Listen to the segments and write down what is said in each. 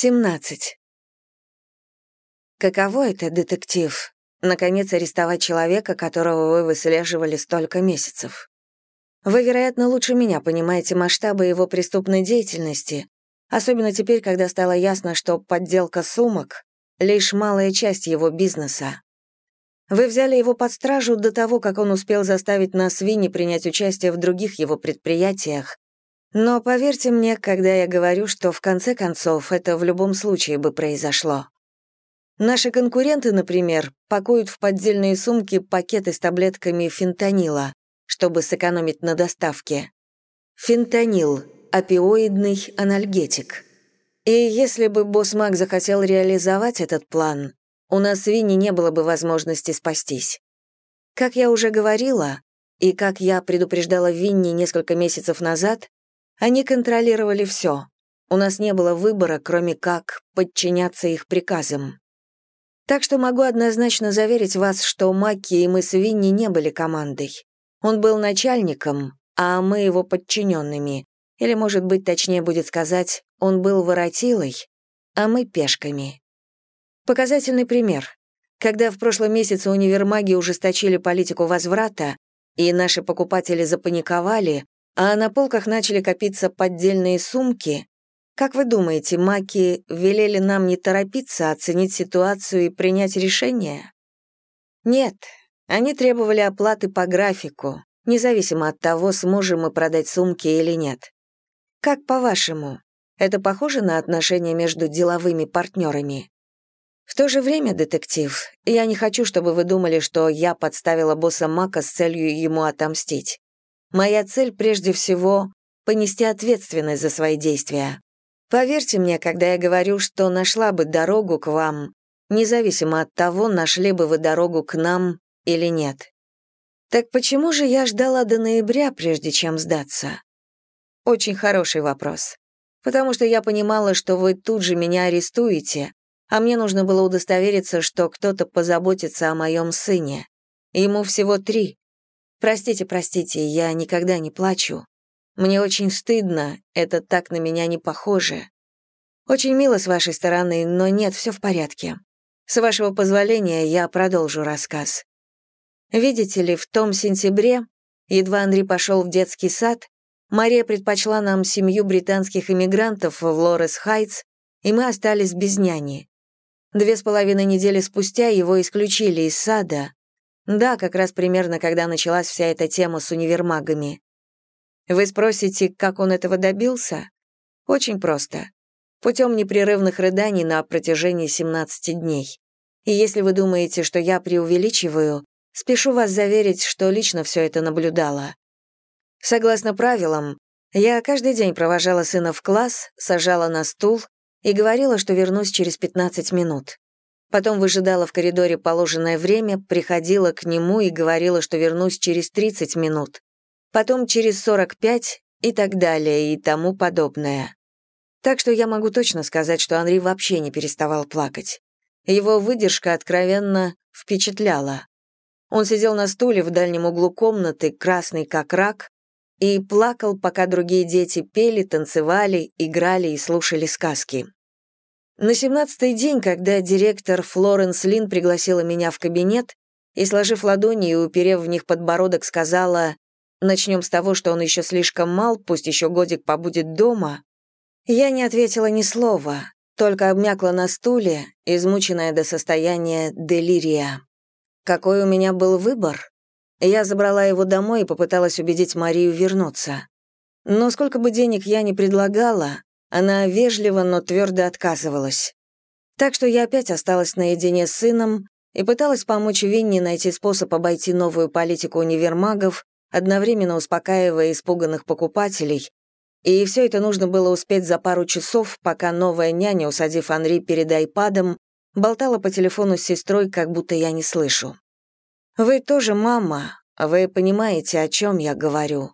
17. Каково это, детектив, наконец арестовать человека, которого вы выслеживали столько месяцев? Вы, вероятно, лучше меня понимаете масштабы его преступной деятельности, особенно теперь, когда стало ясно, что подделка сумок — лишь малая часть его бизнеса. Вы взяли его под стражу до того, как он успел заставить нас Винни принять участие в других его предприятиях, но поверьте мне, когда я говорю, что в конце концов это в любом случае бы произошло. Наши конкуренты, например, пакуют в поддельные сумки пакеты с таблетками фентанила, чтобы сэкономить на доставке. Фентанил — опиоидный анальгетик. И если бы босс Мак захотел реализовать этот план, у нас Винни не было бы возможности спастись. Как я уже говорила, и как я предупреждала Винни несколько месяцев назад, они контролировали все. У нас не было выбора, кроме как подчиняться их приказам. Так что могу однозначно заверить вас, что Маки и мы с Винни не были командой. Он был начальником, а мы его подчиненными. Или, может быть, точнее будет сказать, он был воротилой, а мы пешками. Показательный пример. Когда в прошлом месяце универмаги ужесточили политику возврата, и наши покупатели запаниковали, а на полках начали копиться поддельные сумки, как вы думаете, маки велели нам не торопиться, оценить ситуацию и принять решение? Нет, они требовали оплаты по графику, независимо от того, сможем мы продать сумки или нет. Как по-вашему, это похоже на отношения между деловыми партнерами? В то же время, детектив, я не хочу, чтобы вы думали, что я подставила босса Мака с целью ему отомстить. Моя цель прежде всего — понести ответственность за свои действия. Поверьте мне, когда я говорю, что нашла бы дорогу к вам, независимо от того, нашли бы вы дорогу к нам или нет. Так почему же я ждала до ноября, прежде чем сдаться? Очень хороший вопрос. Потому что я понимала, что вы тут же меня арестуете, а мне нужно было удостовериться, что кто-то позаботится о моем сыне. Ему всего три. Простите, простите, я никогда не плачу. Мне очень стыдно, это так на меня не похоже. Очень мило с вашей стороны, но нет, все в порядке. С вашего позволения я продолжу рассказ. Видите ли, в том сентябре, едва Андрей пошел в детский сад, Мария предпочла нам семью британских иммигрантов в Лорес-Хайтс, и мы остались без няни. Две с половиной недели спустя его исключили из сада, да, как раз примерно, когда началась вся эта тема с универмагами. Вы спросите, как он этого добился? Очень просто. Путем непрерывных рыданий на протяжении 17 дней. И если вы думаете, что я преувеличиваю, спешу вас заверить, что лично все это наблюдала. Согласно правилам, я каждый день провожала сына в класс, сажала на стул и говорила, что вернусь через 15 минут. Потом выжидала в коридоре положенное время, приходила к нему и говорила, что вернусь через 30 минут. Потом через 45 и так далее, и тому подобное. Так что я могу точно сказать, что Анри вообще не переставал плакать. Его выдержка откровенно впечатляла. Он сидел на стуле в дальнем углу комнаты, красный как рак, и плакал, пока другие дети пели, танцевали, играли и слушали сказки. На семнадцатый день, когда директор Флоренс Лин пригласила меня в кабинет и, сложив ладони и уперев в них подбородок, сказала «Начнем с того, что он еще слишком мал, пусть еще годик побудет дома», я не ответила ни слова, только обмякла на стуле, измученная до состояния делирия. Какой у меня был выбор? Я забрала его домой и попыталась убедить Марию вернуться. Но сколько бы денег я ни предлагала, она вежливо, но твердо отказывалась. Так что я опять осталась наедине с сыном и пыталась помочь Винни найти способ обойти новую политику универмагов, одновременно успокаивая испуганных покупателей, и все это нужно было успеть за пару часов, пока новая няня, усадив Анри перед айпадом, болтала по телефону с сестрой, как будто я не слышу. «Вы тоже мама, вы понимаете, о чем я говорю.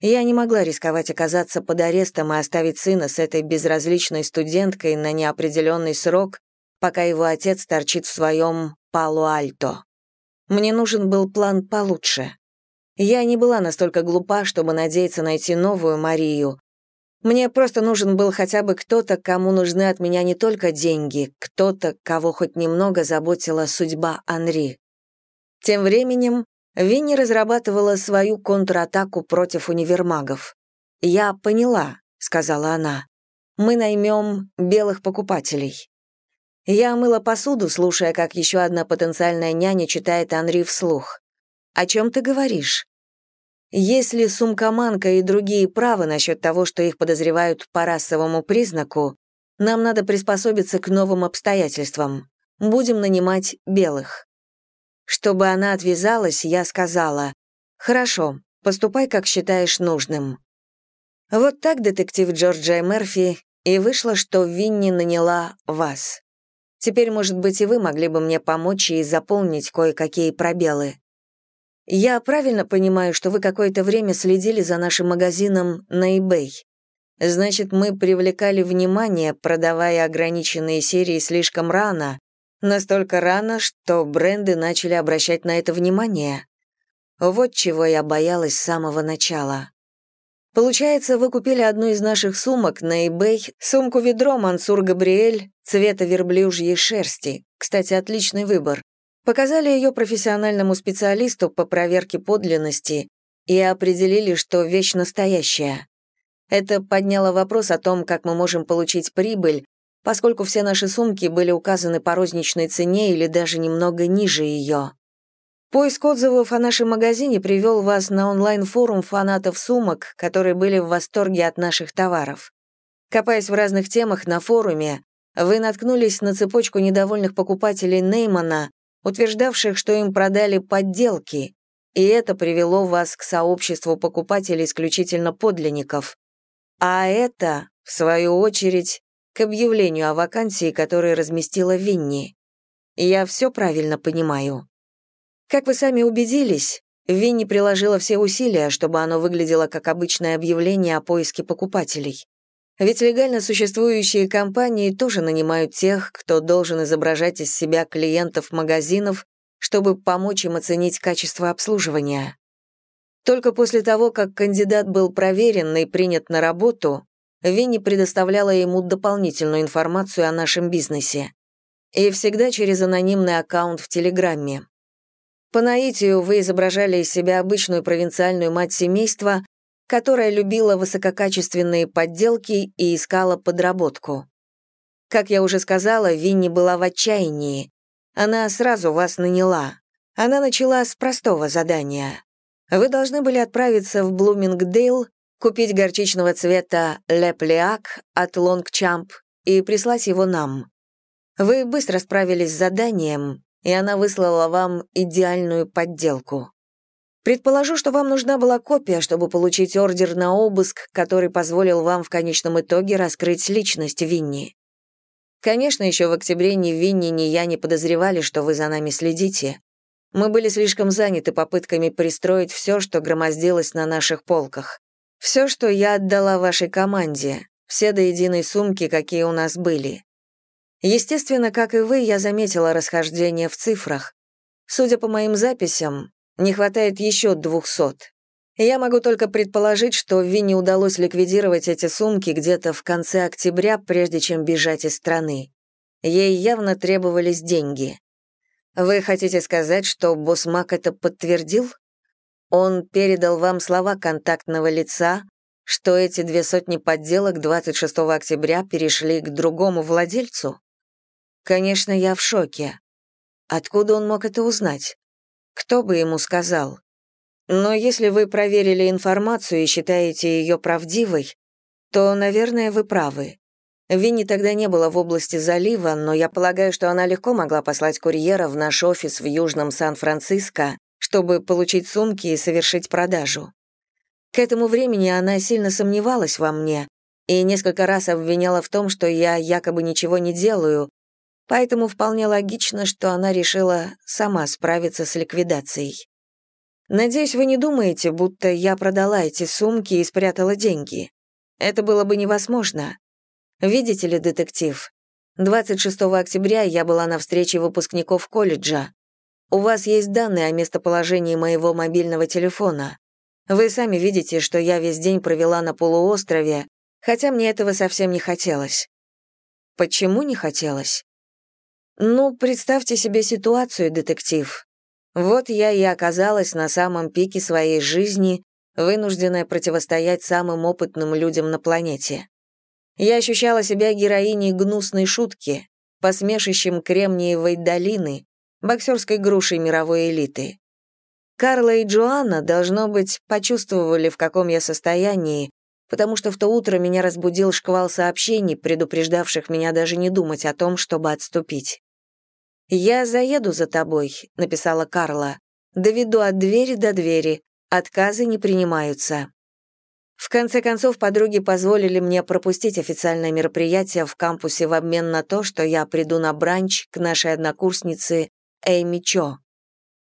Я не могла рисковать оказаться под арестом и оставить сына с этой безразличной студенткой на неопределенный срок, пока его отец торчит в своем Пало-Альто. Мне нужен был план получше. Я не была настолько глупа, чтобы надеяться найти новую Марию, Мне просто нужен был хотя бы кто-то, кому нужны от меня не только деньги, кто-то, кого хоть немного заботила судьба Анри. Тем временем Винни разрабатывала свою контратаку против универмагов. «Я поняла», — сказала она. «Мы наймем белых покупателей». Я мыла посуду, слушая, как еще одна потенциальная няня читает Анри вслух. «О чем ты говоришь?» Если сумкоманка и другие правы насчет того, что их подозревают по расовому признаку, нам надо приспособиться к новым обстоятельствам. Будем нанимать белых. Чтобы она отвязалась, я сказала, «Хорошо, поступай, как считаешь нужным». Вот так детектив Джорджия Мерфи и вышло, что Винни наняла вас. Теперь, может быть, и вы могли бы мне помочь и заполнить кое-какие пробелы. Я правильно понимаю, что вы какое-то время следили за нашим магазином на eBay. Значит, мы привлекали внимание, продавая ограниченные серии слишком рано, настолько рано, что бренды начали обращать на это внимание. Вот чего я боялась с самого начала. Получается, вы купили одну из наших сумок на eBay, сумку-ведро Мансур Габриэль цвета верблюжьей шерсти. Кстати, отличный выбор. Показали ее профессиональному специалисту по проверке подлинности и определили, что вещь настоящая. Это подняло вопрос о том, как мы можем получить прибыль, поскольку все наши сумки были указаны по розничной цене или даже немного ниже ее. Поиск отзывов о нашем магазине привел вас на онлайн-форум фанатов сумок, которые были в восторге от наших товаров. Копаясь в разных темах на форуме, вы наткнулись на цепочку недовольных покупателей Неймана, утверждавших, что им продали подделки, и это привело вас к сообществу покупателей исключительно подлинников. А это, в свою очередь, к объявлению о вакансии, которое разместила Винни. Я все правильно понимаю. Как вы сами убедились, Винни приложила все усилия, чтобы оно выглядело как обычное объявление о поиске покупателей. Ведь легально существующие компании тоже нанимают тех, кто должен изображать из себя клиентов магазинов, чтобы помочь им оценить качество обслуживания. Только после того, как кандидат был проверен и принят на работу, Винни предоставляла ему дополнительную информацию о нашем бизнесе. И всегда через анонимный аккаунт в Телеграмме. По наитию вы изображали из себя обычную провинциальную мать семейства, которая любила высококачественные подделки и искала подработку. Как я уже сказала, Винни была в отчаянии. Она сразу вас наняла. Она начала с простого задания. Вы должны были отправиться в Блумингдейл, купить горчичного цвета леплиак от Лонгчамп и прислать его нам. Вы быстро справились с заданием, и она выслала вам идеальную подделку. Предположу, что вам нужна была копия, чтобы получить ордер на обыск, который позволил вам в конечном итоге раскрыть личность Винни. Конечно, еще в октябре ни Винни, ни я не подозревали, что вы за нами следите. Мы были слишком заняты попытками пристроить все, что громоздилось на наших полках. Все, что я отдала вашей команде, все до единой сумки, какие у нас были. Естественно, как и вы, я заметила расхождение в цифрах. Судя по моим записям, не хватает еще двухсот. Я могу только предположить, что Винни удалось ликвидировать эти сумки где-то в конце октября, прежде чем бежать из страны. Ей явно требовались деньги. Вы хотите сказать, что босс Мак это подтвердил? Он передал вам слова контактного лица, что эти две сотни подделок 26 октября перешли к другому владельцу? Конечно, я в шоке. Откуда он мог это узнать? Кто бы ему сказал? Но если вы проверили информацию и считаете ее правдивой, то, наверное, вы правы. Винни тогда не было в области залива, но я полагаю, что она легко могла послать курьера в наш офис в Южном Сан-Франциско, чтобы получить сумки и совершить продажу. К этому времени она сильно сомневалась во мне и несколько раз обвиняла в том, что я якобы ничего не делаю, Поэтому вполне логично, что она решила сама справиться с ликвидацией. Надеюсь, вы не думаете, будто я продала эти сумки и спрятала деньги. Это было бы невозможно. Видите ли, детектив, 26 октября я была на встрече выпускников колледжа. У вас есть данные о местоположении моего мобильного телефона. Вы сами видите, что я весь день провела на полуострове, хотя мне этого совсем не хотелось. Почему не хотелось? Ну, представьте себе ситуацию, детектив. Вот я и оказалась на самом пике своей жизни, вынужденная противостоять самым опытным людям на планете. Я ощущала себя героиней гнусной шутки, посмешищем Кремниевой долины, боксерской грушей мировой элиты. Карла и Джоанна, должно быть, почувствовали, в каком я состоянии, потому что в то утро меня разбудил шквал сообщений, предупреждавших меня даже не думать о том, чтобы отступить. «Я заеду за тобой», — написала Карла. «Доведу от двери до двери. Отказы не принимаются». В конце концов, подруги позволили мне пропустить официальное мероприятие в кампусе в обмен на то, что я приду на бранч к нашей однокурснице Эйми Чо.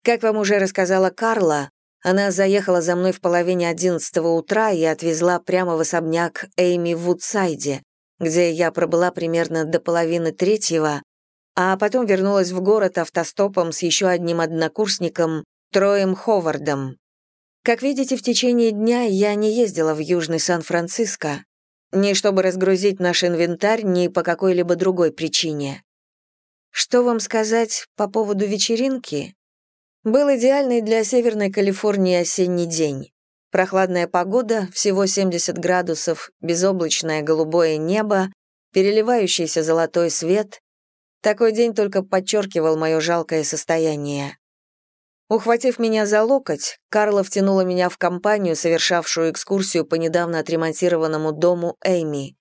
Как вам уже рассказала Карла, она заехала за мной в половине одиннадцатого утра и отвезла прямо в особняк Эйми в Вудсайде, где я пробыла примерно до половины третьего, а потом вернулась в город автостопом с еще одним однокурсником, Троем Ховардом. Как видите, в течение дня я не ездила в Южный Сан-Франциско, ни чтобы разгрузить наш инвентарь, ни по какой-либо другой причине. Что вам сказать по поводу вечеринки? Был идеальный для Северной Калифорнии осенний день. Прохладная погода, всего 70 градусов, безоблачное голубое небо, переливающийся золотой свет. Такой день только подчеркивал мое жалкое состояние. Ухватив меня за локоть, Карла втянула меня в компанию, совершавшую экскурсию по недавно отремонтированному дому Эйми.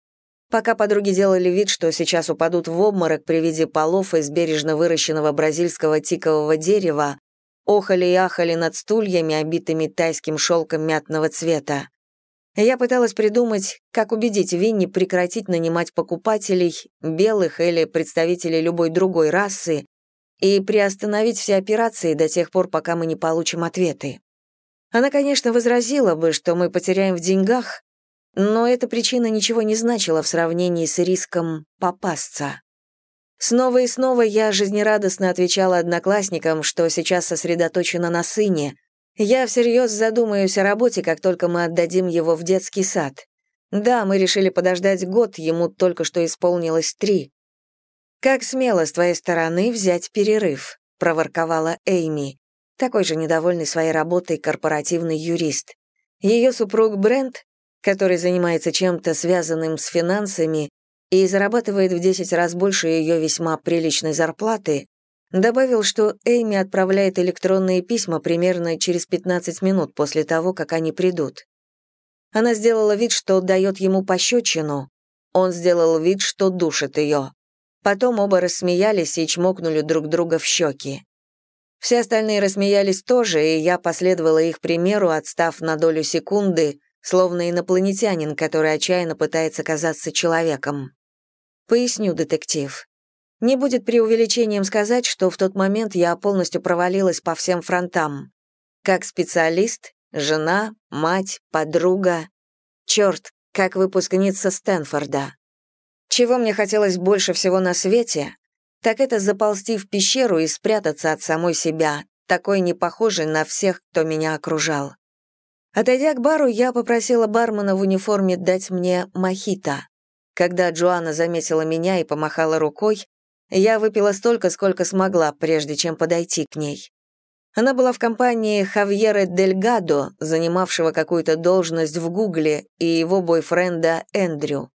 Пока подруги делали вид, что сейчас упадут в обморок при виде полов из бережно выращенного бразильского тикового дерева, охали и ахали над стульями, обитыми тайским шелком мятного цвета. Я пыталась придумать, как убедить Винни прекратить нанимать покупателей, белых или представителей любой другой расы, и приостановить все операции до тех пор, пока мы не получим ответы. Она, конечно, возразила бы, что мы потеряем в деньгах, но эта причина ничего не значила в сравнении с риском попасться. Снова и снова я жизнерадостно отвечала одноклассникам, что сейчас сосредоточена на сыне. Я всерьез задумаюсь о работе, как только мы отдадим его в детский сад. Да, мы решили подождать год, ему только что исполнилось три. «Как смело с твоей стороны взять перерыв», — проворковала Эйми, такой же недовольный своей работой корпоративный юрист. Ее супруг Брент, который занимается чем-то связанным с финансами и зарабатывает в 10 раз больше ее весьма приличной зарплаты, добавил, что Эйми отправляет электронные письма примерно через 15 минут после того, как они придут. Она сделала вид, что дает ему пощечину, он сделал вид, что душит ее. Потом оба рассмеялись и чмокнули друг друга в щеки. Все остальные рассмеялись тоже, и я последовала их примеру, отстав на долю секунды, словно инопланетянин, который отчаянно пытается казаться человеком. Поясню, детектив. Не будет преувеличением сказать, что в тот момент я полностью провалилась по всем фронтам. Как специалист, жена, мать, подруга. Черт, как выпускница Стэнфорда. Чего мне хотелось больше всего на свете, так это заползти в пещеру и спрятаться от самой себя, такой не похожей на всех, кто меня окружал. Отойдя к бару, я попросила бармена в униформе дать мне мохито. Когда Джоанна заметила меня и помахала рукой, я выпила столько, сколько смогла, прежде чем подойти к ней. Она была в компании Хавьера Дельгадо, занимавшего какую-то должность в Гугле, и его бойфренда Эндрю.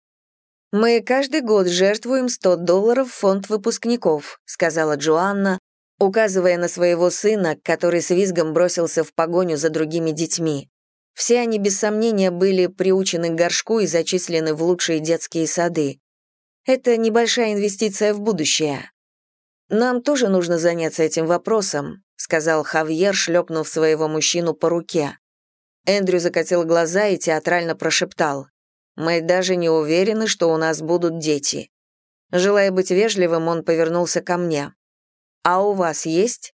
«Мы каждый год жертвуем 100 долларов в фонд выпускников», сказала Джоанна, указывая на своего сына, который с визгом бросился в погоню за другими детьми. Все они, без сомнения, были приучены к горшку и зачислены в лучшие детские сады. Это небольшая инвестиция в будущее. «Нам тоже нужно заняться этим вопросом», сказал Хавьер, шлепнув своего мужчину по руке. Эндрю закатил глаза и театрально прошептал. Мы даже не уверены, что у нас будут дети. Желая быть вежливым, он повернулся ко мне. «А у вас есть?»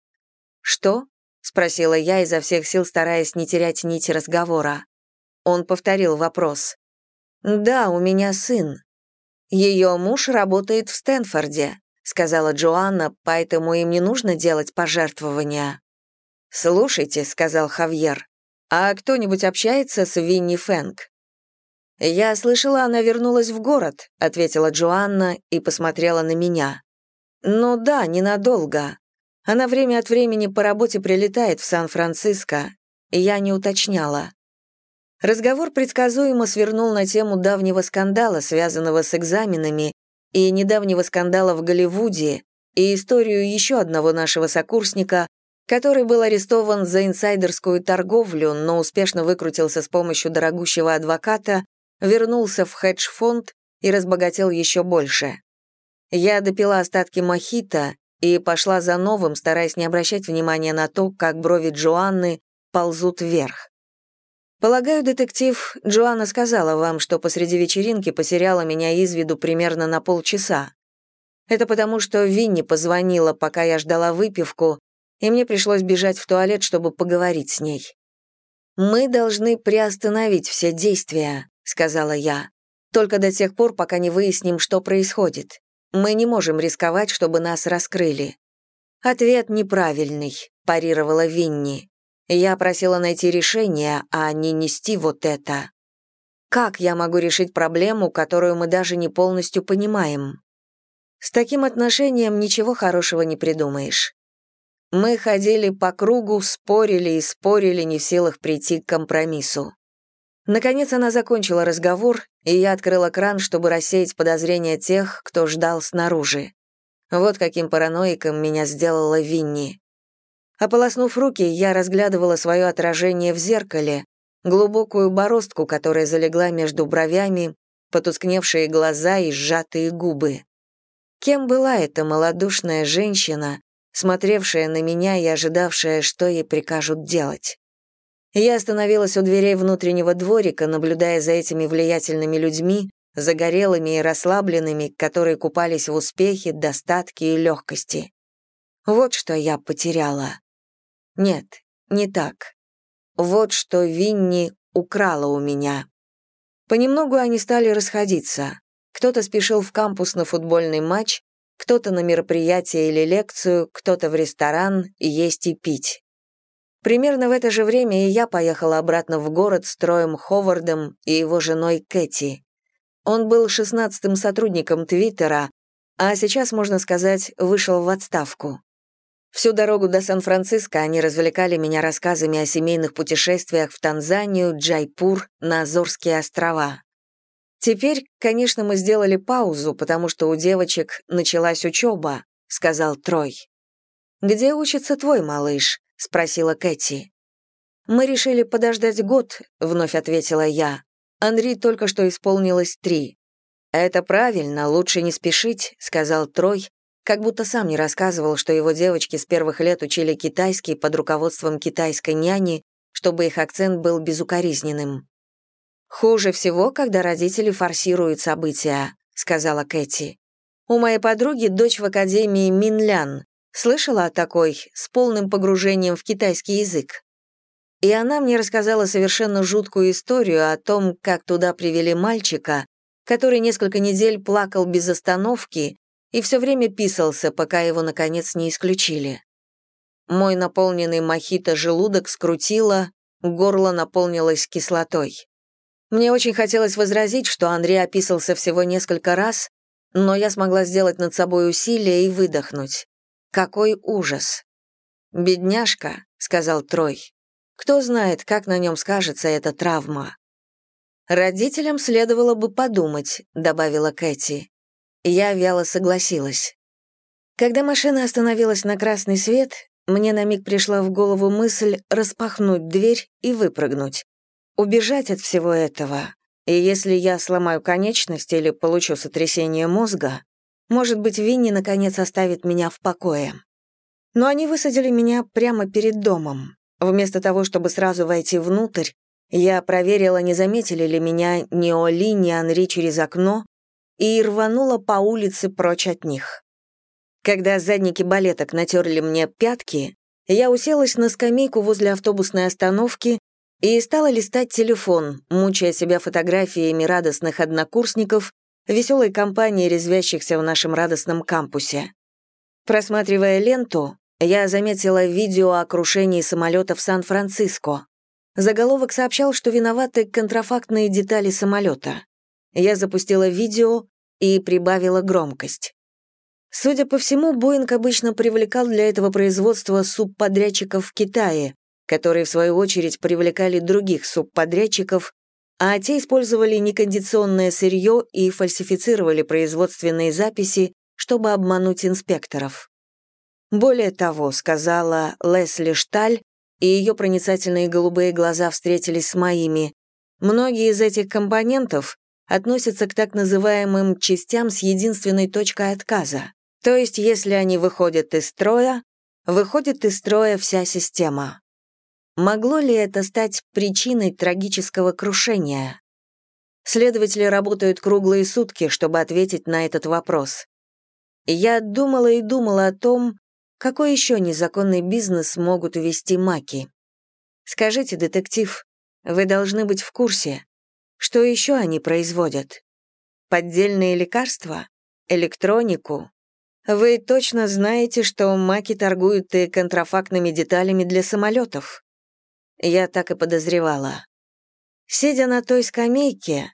«Что?» — спросила я, изо всех сил стараясь не терять нити разговора. Он повторил вопрос. «Да, у меня сын. Ее муж работает в Стэнфорде», — сказала Джоанна, «поэтому им не нужно делать пожертвования». «Слушайте», — сказал Хавьер, «а кто-нибудь общается с Винни Фэнк?» «Я слышала, она вернулась в город», — ответила Джоанна и посмотрела на меня. «Ну да, ненадолго. Она время от времени по работе прилетает в Сан-Франциско, и я не уточняла. Разговор предсказуемо свернул на тему давнего скандала, связанного с экзаменами, и недавнего скандала в Голливуде, и историю еще одного нашего сокурсника, который был арестован за инсайдерскую торговлю, но успешно выкрутился с помощью дорогущего адвоката, вернулся в хедж-фонд и разбогател еще больше. Я допила остатки мохито и пошла за новым, стараясь не обращать внимания на то, как брови Джоанны ползут вверх. Полагаю, детектив, Джоанна сказала вам, что посреди вечеринки потеряла меня из виду примерно на полчаса. Это потому, что Винни позвонила, пока я ждала выпивку, и мне пришлось бежать в туалет, чтобы поговорить с ней. «Мы должны приостановить все действия», — сказала я, «только до тех пор, пока не выясним, что происходит. Мы не можем рисковать, чтобы нас раскрыли». «Ответ неправильный», — парировала Винни. Я просила найти решение, а не нести вот это. Как я могу решить проблему, которую мы даже не полностью понимаем? С таким отношением ничего хорошего не придумаешь. Мы ходили по кругу, спорили и спорили, не в силах прийти к компромиссу. Наконец она закончила разговор, и я открыла кран, чтобы рассеять подозрения тех, кто ждал снаружи. Вот каким параноиком меня сделала Винни. Ополоснув руки, я разглядывала свое отражение в зеркале, глубокую бороздку, которая залегла между бровями, потускневшие глаза и сжатые губы. Кем была эта малодушная женщина, смотревшая на меня и ожидавшая, что ей прикажут делать? Я остановилась у дверей внутреннего дворика, наблюдая за этими влиятельными людьми, загорелыми и расслабленными, которые купались в успехе, достатке и легкости. Вот что я потеряла. Нет, не так. Вот что Винни украла у меня. Понемногу они стали расходиться. Кто-то спешил в кампус на футбольный матч, кто-то на мероприятие или лекцию, кто-то в ресторан, есть и пить. Примерно в это же время и я поехала обратно в город с Троем Ховардом и его женой Кэти. Он был шестнадцатым сотрудником Твиттера, а сейчас, можно сказать, вышел в отставку. Всю дорогу до Сан-Франциско они развлекали меня рассказами о семейных путешествиях в Танзанию, Джайпур, на Азорские острова. Теперь, конечно, мы сделали паузу, потому что у девочек началась учеба, сказал Трой. Где учится твой малыш? Спросила Кэти. Мы решили подождать год, вновь ответила я. Анри только что исполнилось три. Это правильно, лучше не спешить, сказал Трой, как будто сам не рассказывал, что его девочки с первых лет учили китайский под руководством китайской няни, чтобы их акцент был безукоризненным. «Хуже всего, когда родители форсируют события», — сказала Кэти. «У моей подруги дочь в академии Минлян. Слышала о такой, с полным погружением в китайский язык?» И она мне рассказала совершенно жуткую историю о том, как туда привели мальчика, который несколько недель плакал без остановки, и все время писался, пока его, наконец, не исключили. Мой наполненный мохито желудок скрутило, горло наполнилось кислотой. Мне очень хотелось возразить, что Андрей описался всего несколько раз, но я смогла сделать над собой усилие и выдохнуть. Какой ужас! «Бедняжка», — сказал Трой. «Кто знает, как на нем скажется эта травма?» «Родителям следовало бы подумать», — добавила Кэти. Я вяло согласилась. Когда машина остановилась на красный свет, мне на миг пришла в голову мысль распахнуть дверь и выпрыгнуть. Убежать от всего этого. И если я сломаю конечность или получу сотрясение мозга, может быть, Винни наконец оставит меня в покое. Но они высадили меня прямо перед домом. Вместо того, чтобы сразу войти внутрь, я проверила, не заметили ли меня ни Оли, ни Анри через окно, и рванула по улице прочь от них. Когда задники балеток натерли мне пятки, я уселась на скамейку возле автобусной остановки и стала листать телефон, мучая себя фотографиями радостных однокурсников, веселой компании резвящихся в нашем радостном кампусе. Просматривая ленту, я заметила видео о крушении самолета в Сан-Франциско. Заголовок сообщал, что виноваты контрафактные детали самолета. Я запустила видео и прибавила громкость. Судя по всему, Боинг обычно привлекал для этого производства субподрядчиков в Китае, которые, в свою очередь, привлекали других субподрядчиков, а те использовали некондиционное сырье и фальсифицировали производственные записи, чтобы обмануть инспекторов. Более того, сказала Лесли Шталь, и ее проницательные голубые глаза встретились с моими, многие из этих компонентов относятся к так называемым частям с единственной точкой отказа. То есть, если они выходят из строя, выходит из строя вся система. Могло ли это стать причиной трагического крушения? Следователи работают круглые сутки, чтобы ответить на этот вопрос. Я думала и думала о том, какой еще незаконный бизнес могут вести маки? Скажите, детектив, вы должны быть в курсе. Что еще они производят? Поддельные лекарства? Электронику? Вы точно знаете, что маки торгуют и контрафактными деталями для самолетов? Я так и подозревала. Сидя на той скамейке,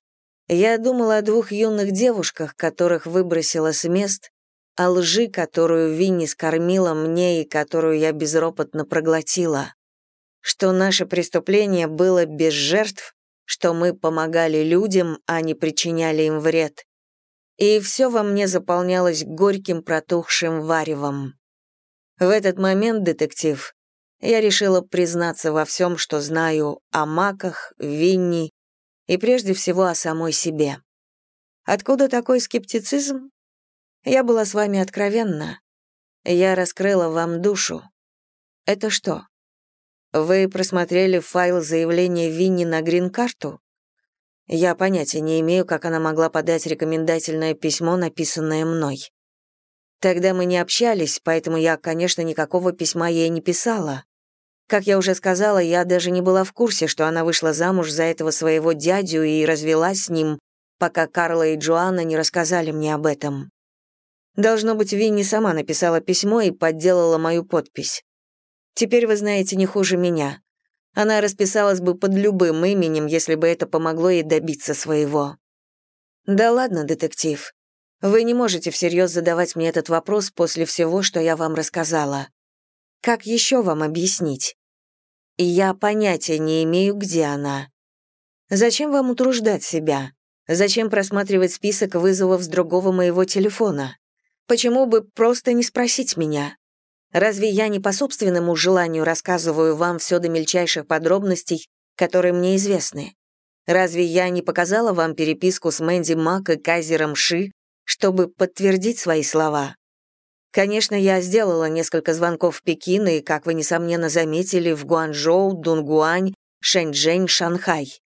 я думала о двух юных девушках, которых выбросила с мест, о лжи, которую Винни скормила мне и которую я безропотно проглотила. Что наше преступление было без жертв, что мы помогали людям, а не причиняли им вред. И все во мне заполнялось горьким протухшим варевом. В этот момент, детектив, я решила признаться во всем, что знаю о маках, Винни и прежде всего о самой себе. Откуда такой скептицизм? Я была с вами откровенна. Я раскрыла вам душу. Это что? Вы просмотрели файл заявления Винни на грин-карту? Я понятия не имею, как она могла подать рекомендательное письмо, написанное мной. Тогда мы не общались, поэтому я, конечно, никакого письма ей не писала. Как я уже сказала, я даже не была в курсе, что она вышла замуж за этого своего дядю и развелась с ним, пока Карла и Джоанна не рассказали мне об этом. Должно быть, Винни сама написала письмо и подделала мою подпись. Теперь вы знаете не хуже меня. Она расписалась бы под любым именем, если бы это помогло ей добиться своего. Да ладно, детектив. Вы не можете всерьез задавать мне этот вопрос после всего, что я вам рассказала. Как еще вам объяснить? И я понятия не имею, где она. Зачем вам утруждать себя? Зачем просматривать список вызовов с другого моего телефона? Почему бы просто не спросить меня? Разве я не по собственному желанию рассказываю вам все до мельчайших подробностей, которые мне известны? Разве я не показала вам переписку с Мэнди Мак и Кайзером Ши, чтобы подтвердить свои слова? Конечно, я сделала несколько звонков в Пекин и, как вы, несомненно, заметили, в Гуанчжоу, Дунгуань, Шэньчжэнь, Шанхай.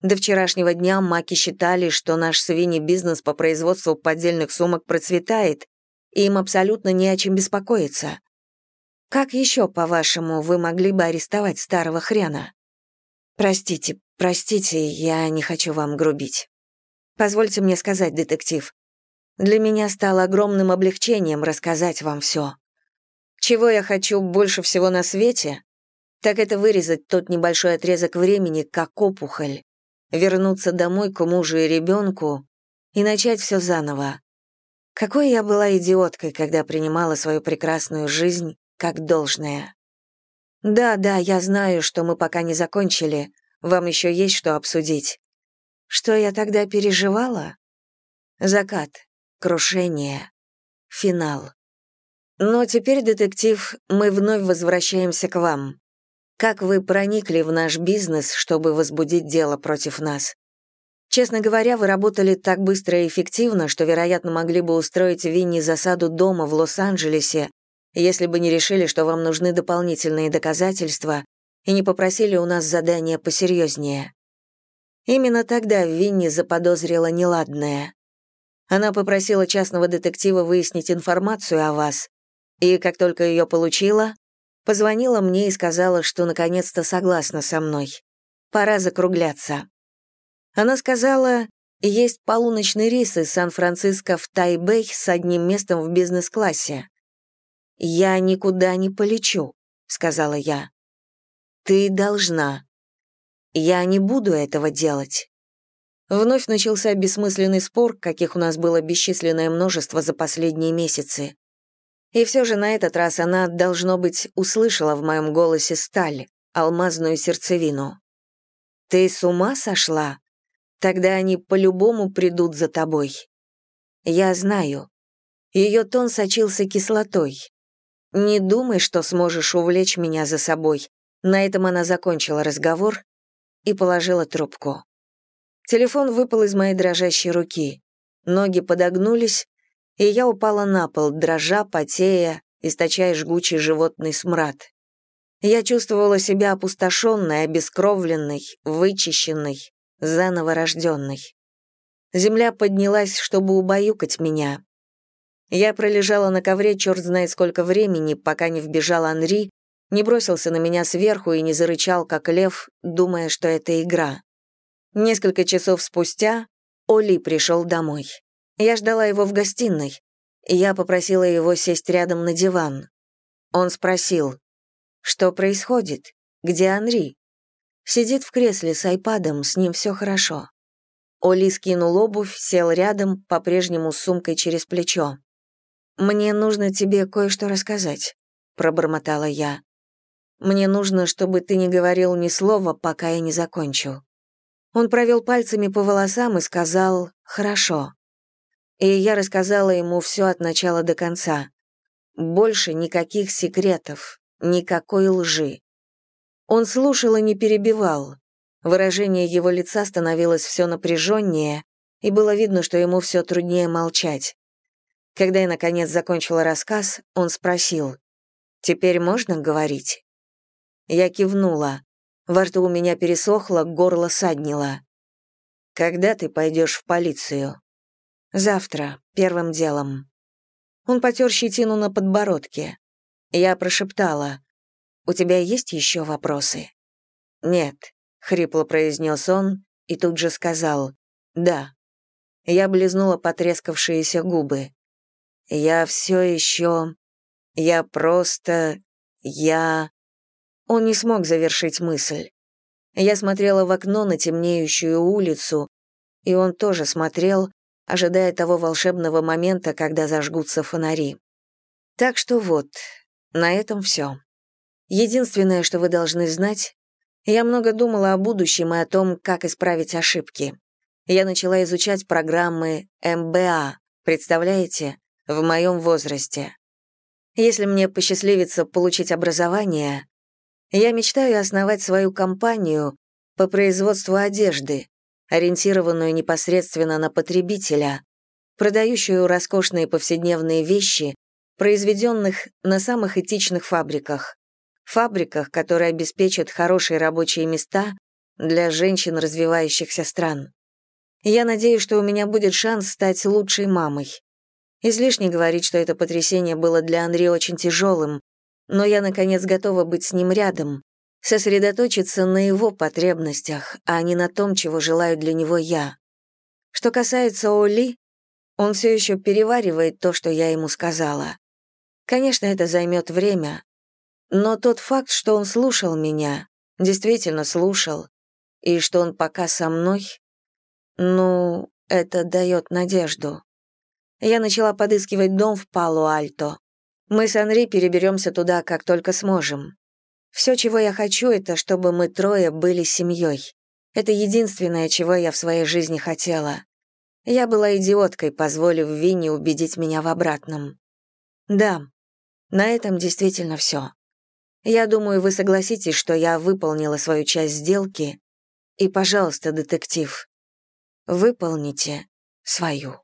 До вчерашнего дня маки считали, что наш свиньи бизнес по производству поддельных сумок процветает, и им абсолютно не о чем беспокоиться. Как еще, по-вашему, вы могли бы арестовать старого хрена? Простите, простите, я не хочу вам грубить. Позвольте мне сказать, детектив, для меня стало огромным облегчением рассказать вам все. Чего я хочу больше всего на свете, так это вырезать тот небольшой отрезок времени, как опухоль, вернуться домой к мужу и ребенку и начать все заново. Какой я была идиоткой, когда принимала свою прекрасную жизнь как должное. Да, да, я знаю, что мы пока не закончили, вам еще есть что обсудить. Что я тогда переживала? Закат, крушение, финал. Но теперь, детектив, мы вновь возвращаемся к вам. Как вы проникли в наш бизнес, чтобы возбудить дело против нас? Честно говоря, вы работали так быстро и эффективно, что, вероятно, могли бы устроить Винни засаду дома в Лос-Анджелесе, если бы не решили, что вам нужны дополнительные доказательства и не попросили у нас задания посерьезнее. Именно тогда Винни заподозрила неладное. Она попросила частного детектива выяснить информацию о вас, и как только ее получила, Позвонила мне и сказала, что наконец-то согласна со мной. Пора закругляться. Она сказала, есть полуночный рейс из Сан-Франциско в Тайбэй с одним местом в бизнес-классе. «Я никуда не полечу», — сказала я. «Ты должна. Я не буду этого делать. Вновь начался бессмысленный спор, каких у нас было бесчисленное множество за последние месяцы. И все же на этот раз она, должно быть, услышала в моем голосе сталь, алмазную сердцевину. «Ты с ума сошла? Тогда они по-любому придут за тобой». «Я знаю». Ее тон сочился кислотой. «Не думай, что сможешь увлечь меня за собой». На этом она закончила разговор и положила трубку. Телефон выпал из моей дрожащей руки. Ноги подогнулись, и я упала на пол, дрожа, потея, источая жгучий животный смрад. Я чувствовала себя опустошенной, обескровленной, вычищенной, заново рожденной. Земля поднялась, чтобы убаюкать меня. Я пролежала на ковре черт знает сколько времени, пока не вбежал Анри, не бросился на меня сверху и не зарычал, как лев, думая, что это игра. Несколько часов спустя Оли пришел домой. Я ждала его в гостиной. Я попросила его сесть рядом на диван. Он спросил, что происходит? Где Анри? Сидит в кресле с айпадом, с ним все хорошо. Оли скинул обувь, сел рядом, по-прежнему с сумкой через плечо. «Мне нужно тебе кое-что рассказать», — пробормотала я. «Мне нужно, чтобы ты не говорил ни слова, пока я не закончу». Он провел пальцами по волосам и сказал «хорошо». И я рассказала ему все от начала до конца. Больше никаких секретов, никакой лжи. Он слушал и не перебивал. Выражение его лица становилось все напряженнее, и было видно, что ему все труднее молчать. Когда я, наконец, закончила рассказ, он спросил, «Теперь можно говорить?» Я кивнула. Во рту у меня пересохло, горло саднило. «Когда ты пойдешь в полицию?» «Завтра, первым делом». Он потер щетину на подбородке. Я прошептала. «У тебя есть еще вопросы?» «Нет», — хрипло произнес он и тут же сказал «да». Я близнула потрескавшиеся губы. «Я все еще... Я просто... Я...» Он не смог завершить мысль. Я смотрела в окно на темнеющую улицу, и он тоже смотрел, ожидая того волшебного момента, когда зажгутся фонари. Так что вот, на этом все. Единственное, что вы должны знать, я много думала о будущем и о том, как исправить ошибки. Я начала изучать программы МБА, представляете, в моем возрасте. Если мне посчастливится получить образование, я мечтаю основать свою компанию по производству одежды, ориентированную непосредственно на потребителя, продающую роскошные повседневные вещи произведенных на самых этичных фабриках. Фабриках, которые обеспечат хорошие рабочие места для женщин развивающихся стран. Я надеюсь, что у меня будет шанс стать лучшей мамой. Излишне говорить, что это потрясение было для Анри очень тяжелым, но я, наконец, готова быть с ним рядом, сосредоточиться на его потребностях, а не на том, чего желаю для него я. Что касается Оли, он все еще переваривает то, что я ему сказала. Конечно, это займет время, но тот факт, что он слушал меня, действительно слушал, и что он пока со мной, ну, это дает надежду. Я начала подыскивать дом в Пало-Альто. Мы с Анри переберемся туда, как только сможем. Все, чего я хочу, это чтобы мы трое были семьей. Это единственное, чего я в своей жизни хотела. Я была идиоткой, позволив Винни убедить меня в обратном. Да, на этом действительно все. Я думаю, вы согласитесь, что я выполнила свою часть сделки. И, пожалуйста, детектив, выполните свою.